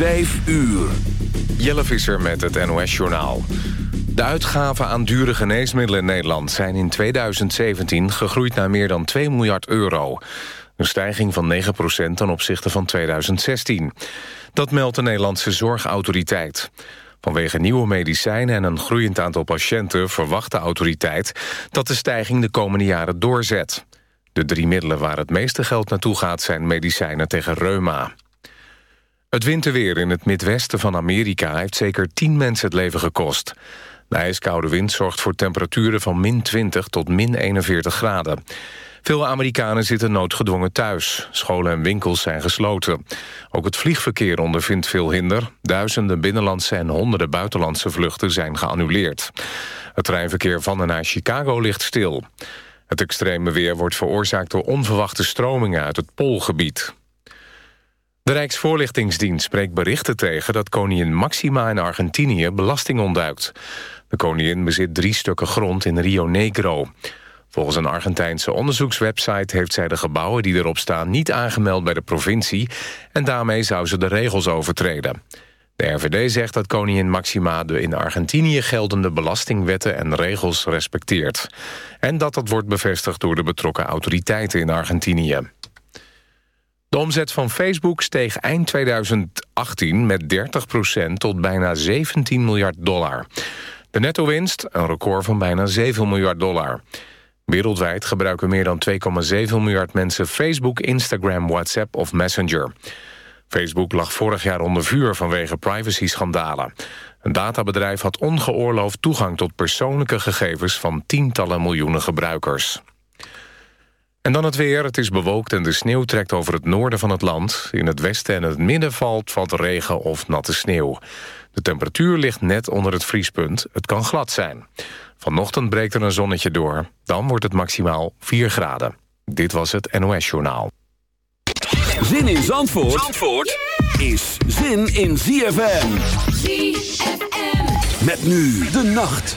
Vijf uur. Jelle Visser met het NOS-journaal. De uitgaven aan dure geneesmiddelen in Nederland... zijn in 2017 gegroeid naar meer dan 2 miljard euro. Een stijging van 9% ten opzichte van 2016. Dat meldt de Nederlandse Zorgautoriteit. Vanwege nieuwe medicijnen en een groeiend aantal patiënten... verwacht de autoriteit dat de stijging de komende jaren doorzet. De drie middelen waar het meeste geld naartoe gaat... zijn medicijnen tegen reuma. Het winterweer in het midwesten van Amerika... heeft zeker tien mensen het leven gekost. De ijskoude wind zorgt voor temperaturen van min 20 tot min 41 graden. Veel Amerikanen zitten noodgedwongen thuis. Scholen en winkels zijn gesloten. Ook het vliegverkeer ondervindt veel hinder. Duizenden binnenlandse en honderden buitenlandse vluchten zijn geannuleerd. Het treinverkeer van en naar Chicago ligt stil. Het extreme weer wordt veroorzaakt door onverwachte stromingen uit het Poolgebied. De Rijksvoorlichtingsdienst spreekt berichten tegen... dat koningin Maxima in Argentinië belasting ontduikt. De koningin bezit drie stukken grond in Rio Negro. Volgens een Argentijnse onderzoekswebsite... heeft zij de gebouwen die erop staan niet aangemeld bij de provincie... en daarmee zou ze de regels overtreden. De RVD zegt dat koningin Maxima de in Argentinië geldende belastingwetten en regels respecteert. En dat dat wordt bevestigd door de betrokken autoriteiten in Argentinië. De omzet van Facebook steeg eind 2018 met 30% tot bijna 17 miljard dollar. De netto-winst, een record van bijna 7 miljard dollar. Wereldwijd gebruiken meer dan 2,7 miljard mensen Facebook, Instagram, WhatsApp of Messenger. Facebook lag vorig jaar onder vuur vanwege privacy-schandalen. Een databedrijf had ongeoorloofd toegang tot persoonlijke gegevens... van tientallen miljoenen gebruikers. En dan het weer. Het is bewolkt en de sneeuw trekt over het noorden van het land. In het westen en het midden valt wat regen of natte sneeuw. De temperatuur ligt net onder het vriespunt. Het kan glad zijn. Vanochtend breekt er een zonnetje door. Dan wordt het maximaal 4 graden. Dit was het NOS Journaal. Zin in Zandvoort, Zandvoort is zin in ZFM. ZFM. Met nu de nacht.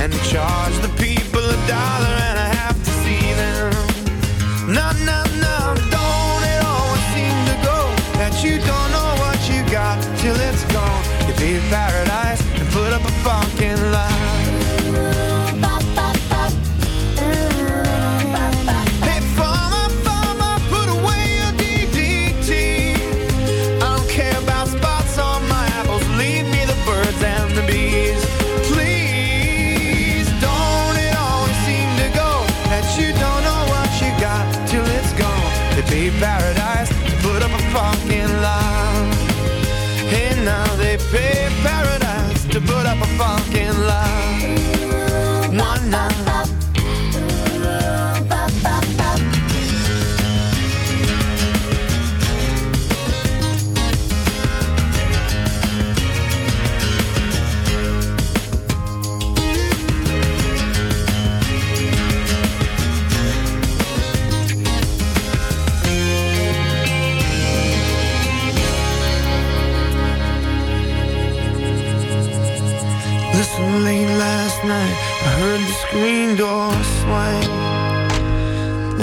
and charge the people a dollar and a half to see them. No, no, no, don't it always seem to go that you don't know what you got till it's gone. You pay paradise fucking lie. One night.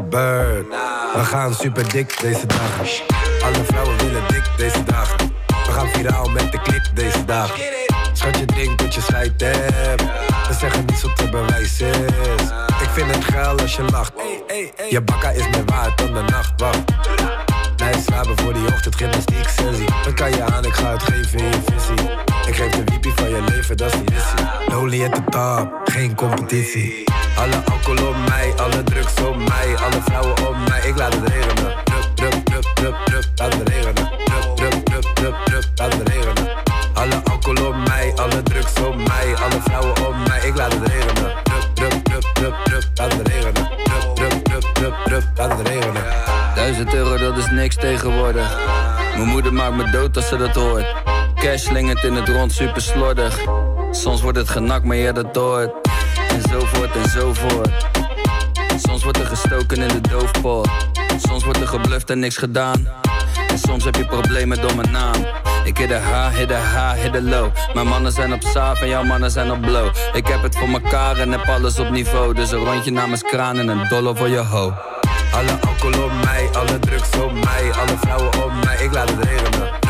We gaan super dik deze dagen. Alle vrouwen willen dik deze dagen. We gaan viraal met de klik deze dagen. Schat je denkt dat je scheid hebt. We zeggen niet wat te bewijzen. Ik vind het geil als je lacht. Je bakka is meer waard dan de nacht. Wacht. Nee, slapen voor die ochtend, gymnastiek, sensie. Dan kan je aan, ik ga het geven in je visie. Ik geef de wiepie van je leven, dat is de missie. Lonely at the top, geen competitie. Ze dat hoort. Cash slingert in het rond, super slordig. Soms wordt het genakt, maar je dat hoort. En zo voort en zo voort. Soms wordt er gestoken in de doofpot. Soms wordt er gebluft en niks gedaan. En soms heb je problemen door mijn naam. Ik hit de H, hit de H, hit de low. Mijn mannen zijn op saaf en jouw mannen zijn op blow. Ik heb het voor mekaar en heb alles op niveau. Dus een rondje namens kraan en een dollar voor je ho. Alle alcohol op mij, alle drugs op mij, alle vrouwen op mij, ik laat het regenen.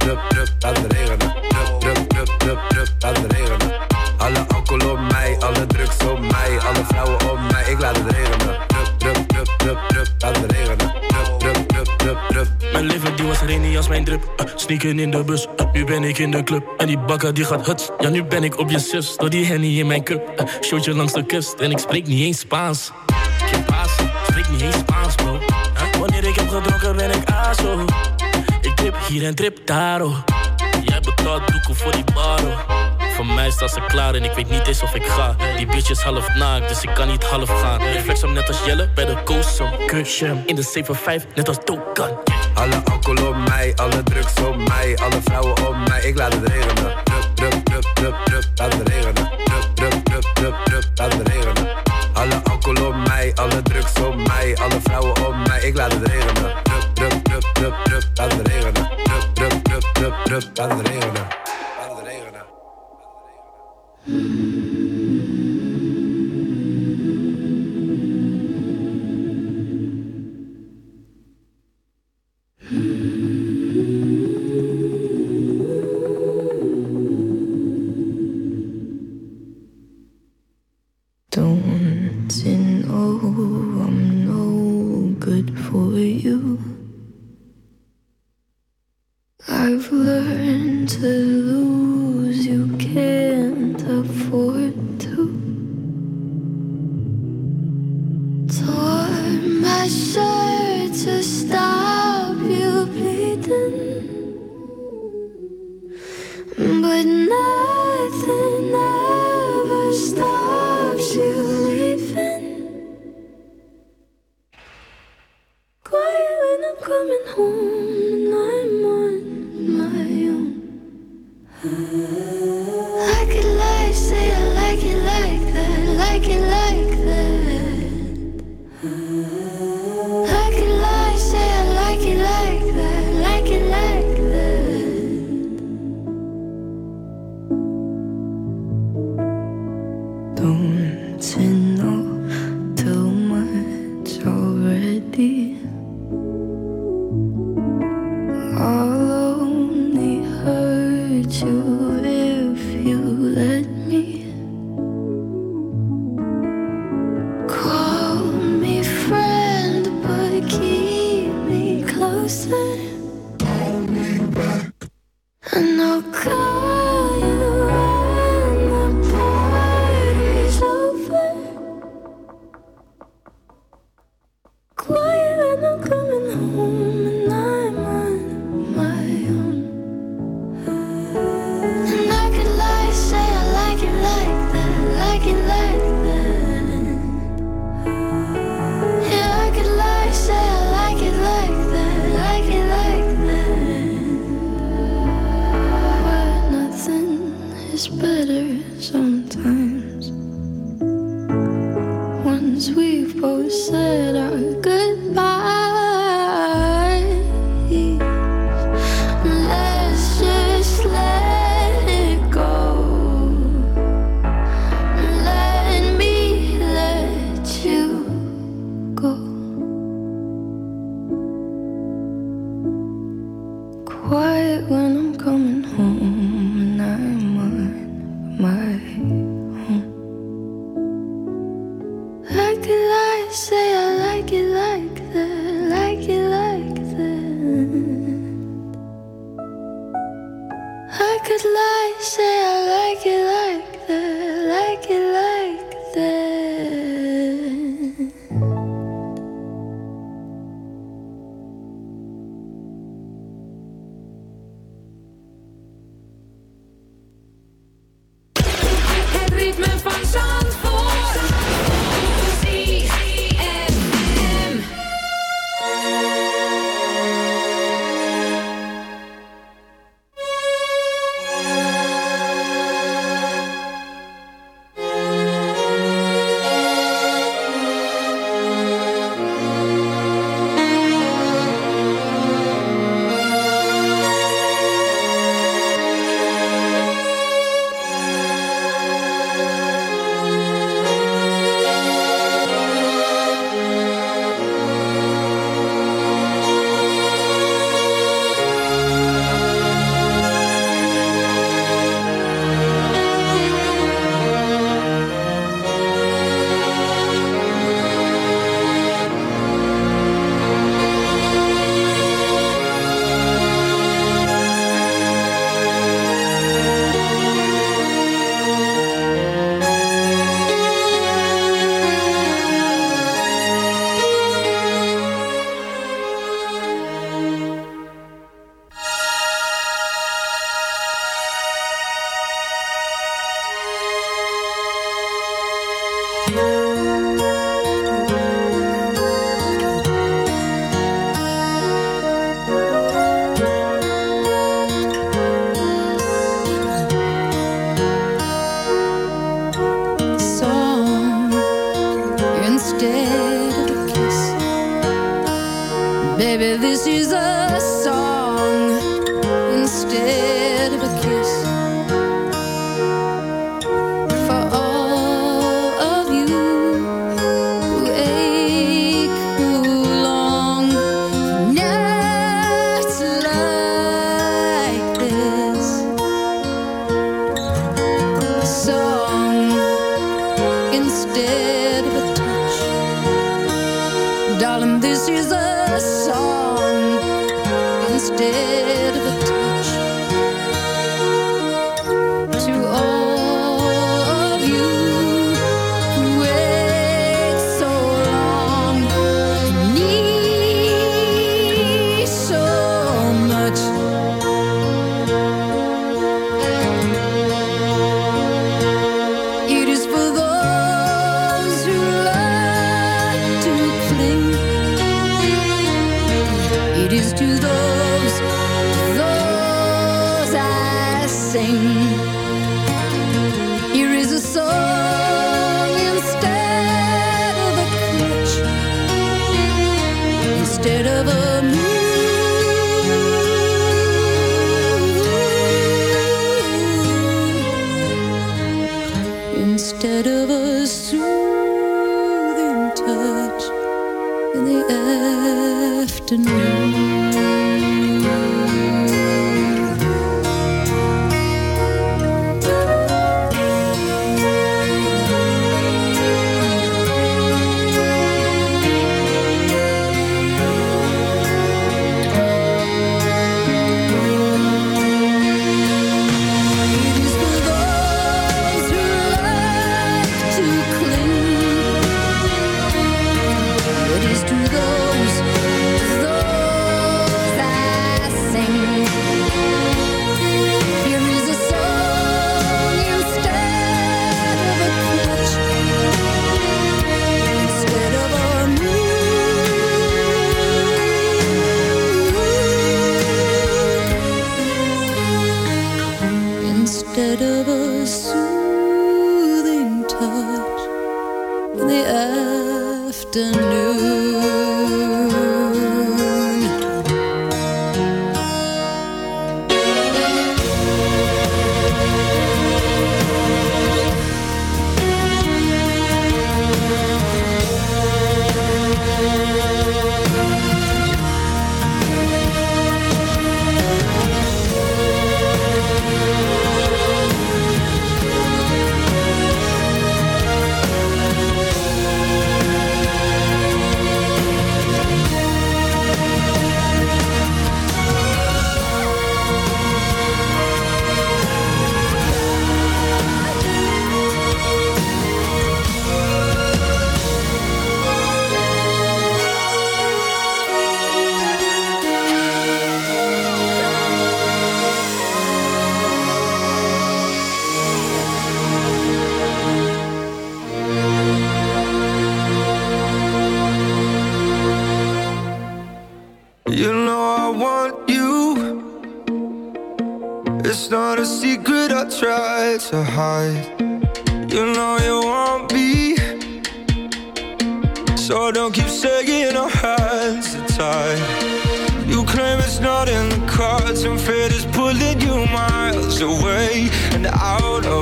Drup, drup, laat het regenen. Drup, drup, drup, drup, drup, laat het regenen. Alle alcohol op mij, alle drugs op mij, alle vrouwen op mij, ik laat het regenen. Drup, drup, drup, drup, drup, laat het regenen. Drup, drup, drup. Mijn leven die was rainy als mijn drip. Uh, sneaken in de bus, uh, nu ben ik in de club. En die bakker die gaat huts. Ja, nu ben ik op je zus. Door die henny in mijn cup. Uh, showtje langs de kust. En ik spreek niet eens Spaans. Geen paas, spreek niet eens Spaans, bro. Wanneer ik heb gedronken ben ik aso. Ik trip hier en trip daar, oh. Jij betaalt doeken voor die bar, oh. Voor mij staat ze klaar en ik weet niet eens of ik ga. Die bitch is half naakt, dus ik kan niet half gaan. Ik flex hem net als Jelle bij de Coast, kusje. In de 7-5, net als Dokan. Alle alcohol op mij, alle drugs op mij, alle vrouwen op mij, ik laat het regenen. Drup, drup, drup, drup, drup, laat het regenen. Drup, drup, drup, drup, drup, laat het regenen. Alle alcohol op mij, alle drugs op mij, alle vrouwen op mij, ik laat het regenen. Drup, drup, laat het regenen. Drup, drup, drup, drup, drup, laat het regenen. Laat het regenen. To lose, you can't afford to.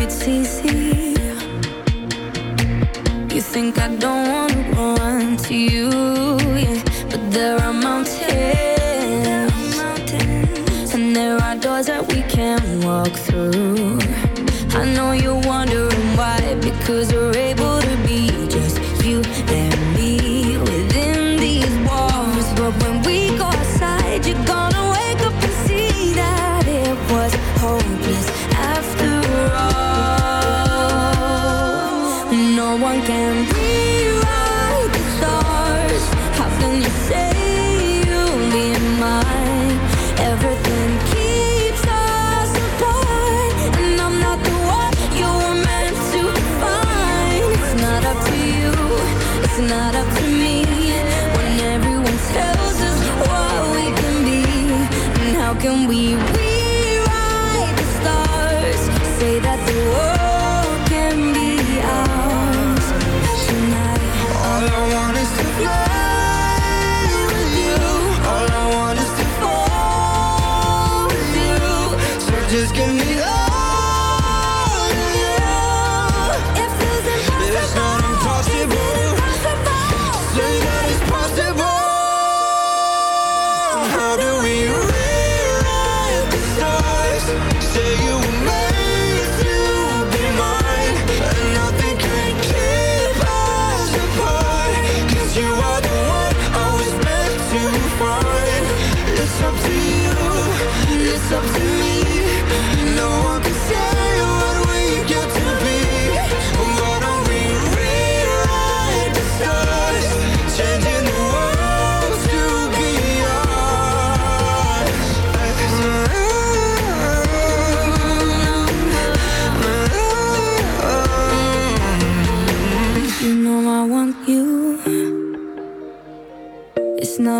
it's easy. You think I don't wanna run to you, yeah But there are mountains And there are doors that we can't walk through. I know you're wondering why Because we're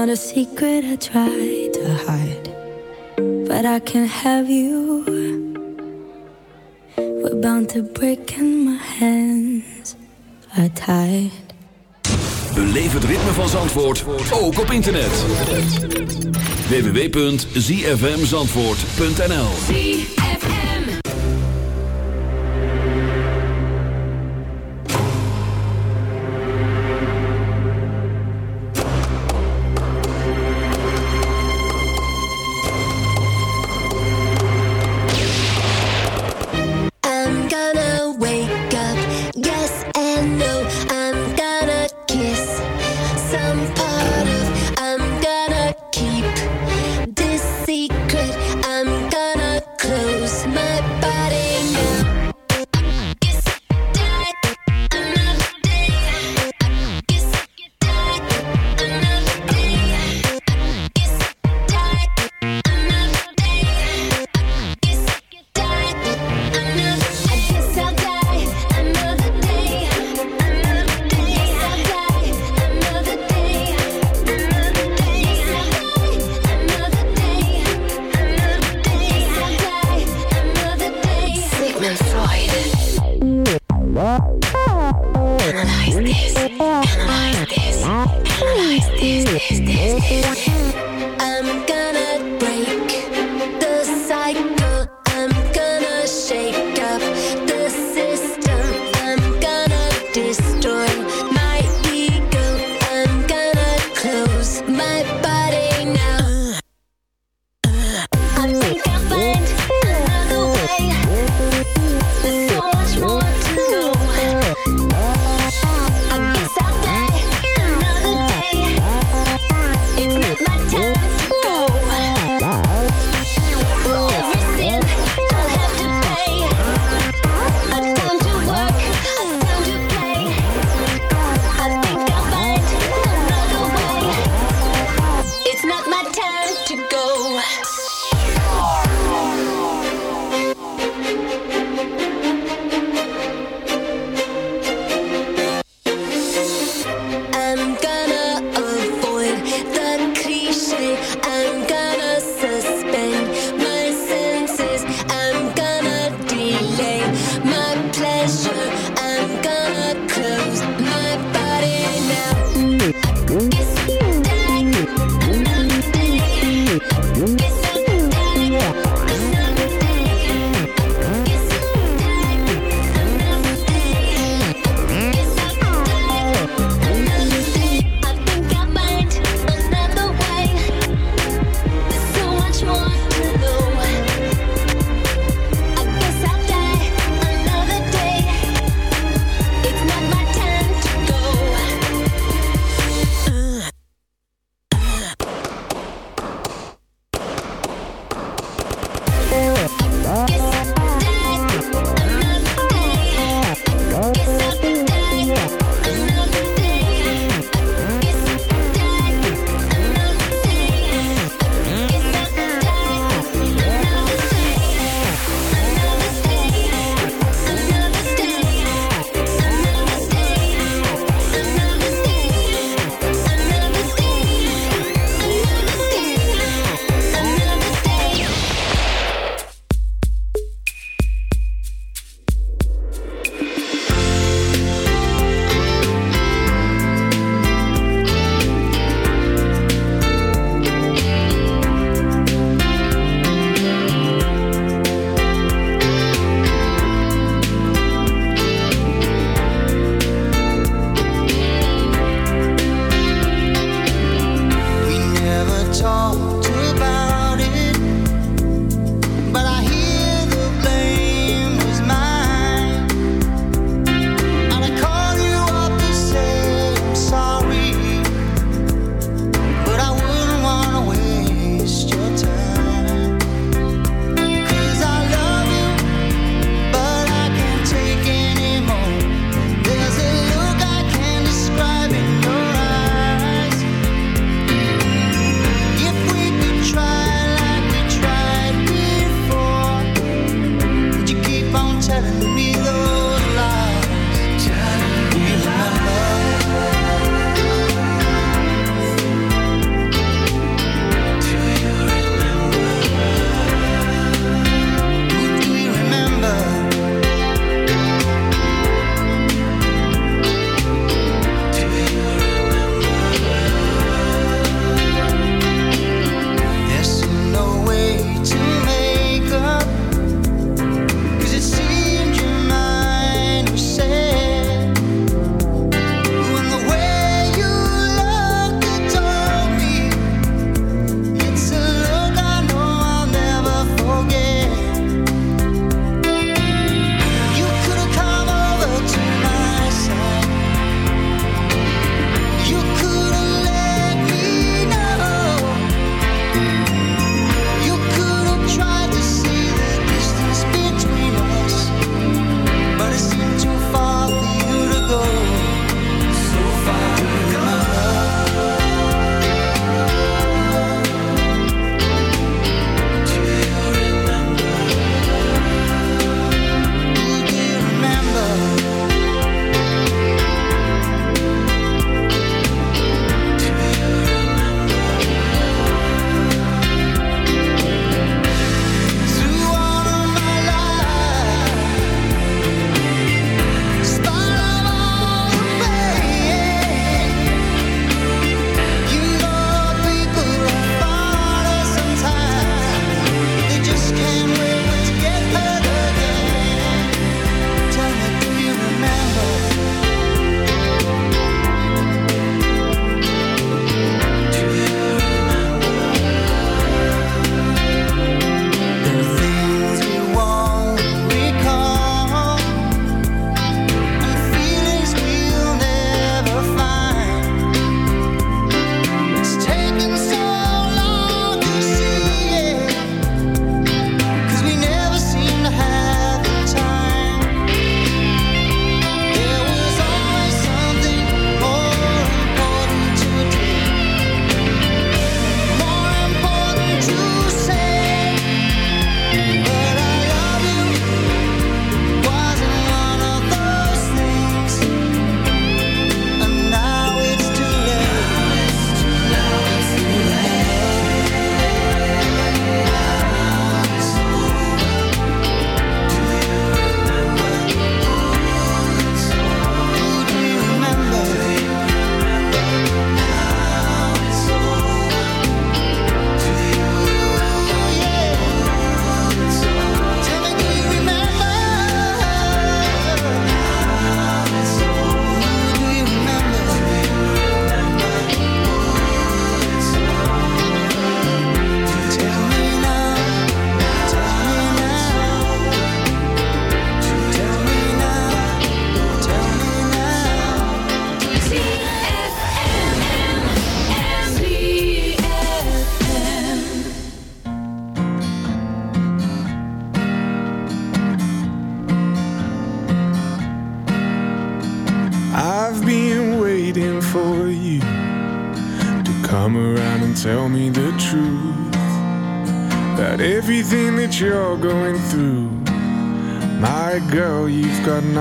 found a secret I tried to hide, but I can't have you. We're bound to break and my hands are tied. Beleef het ritme van Zandvoort ook op internet. www.zfmzandvoort.nl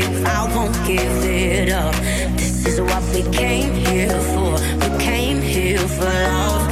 Give, I won't give it up. This is what we came here for. We came here for love.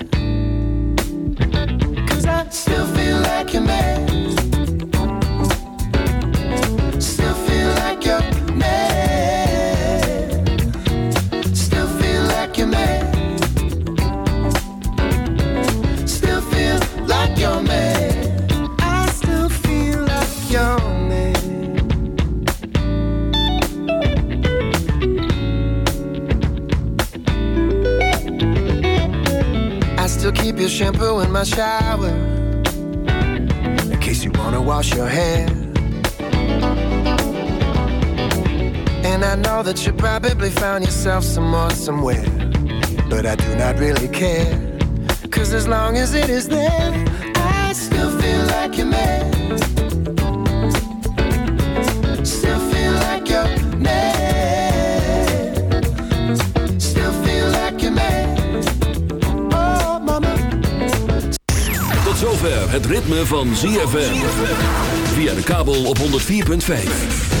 Found yourself some more somewhere. But I do not really care. Cause as long as it is there, I still feel like. Tot zover het ritme van ZFM. Via de kabel op 104.5.